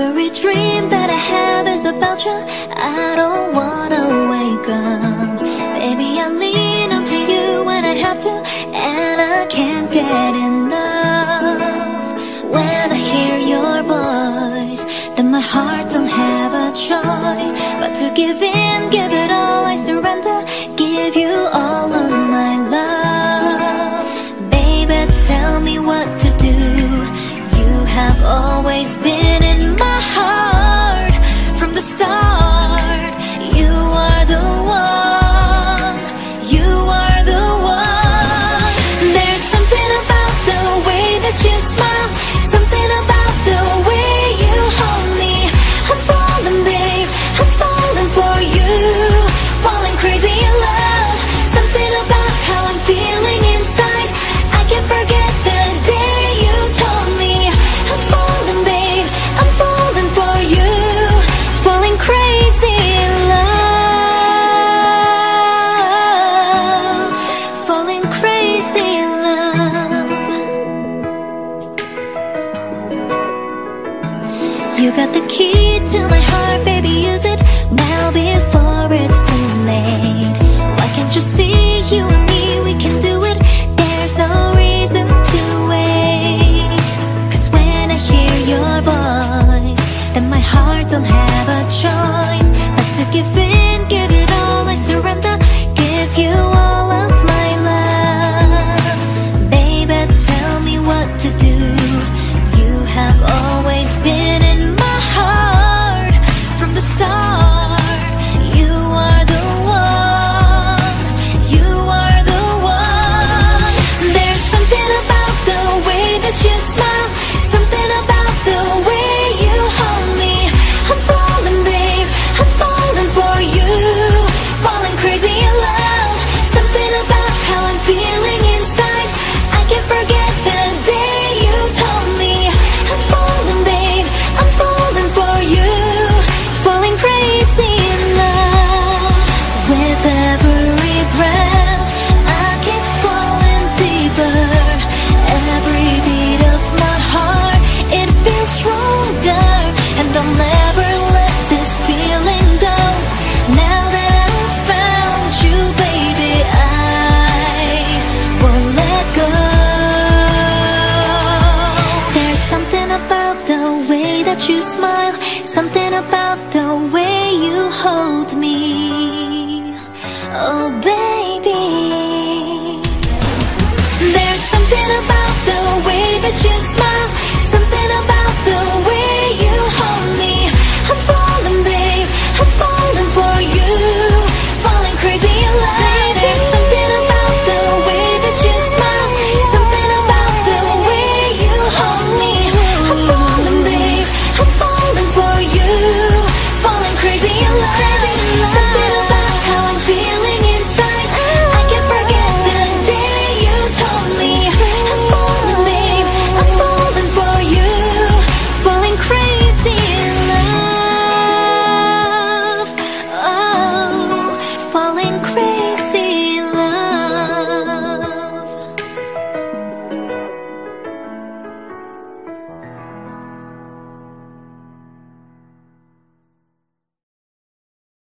Every dream that I have is about you. I don't wanna wake up. Baby, I lean onto you when I have to And I can't get enough. When I hear your voice Then my heart don't have a choice But to give in. You got the key. about the way you hold me. Oh.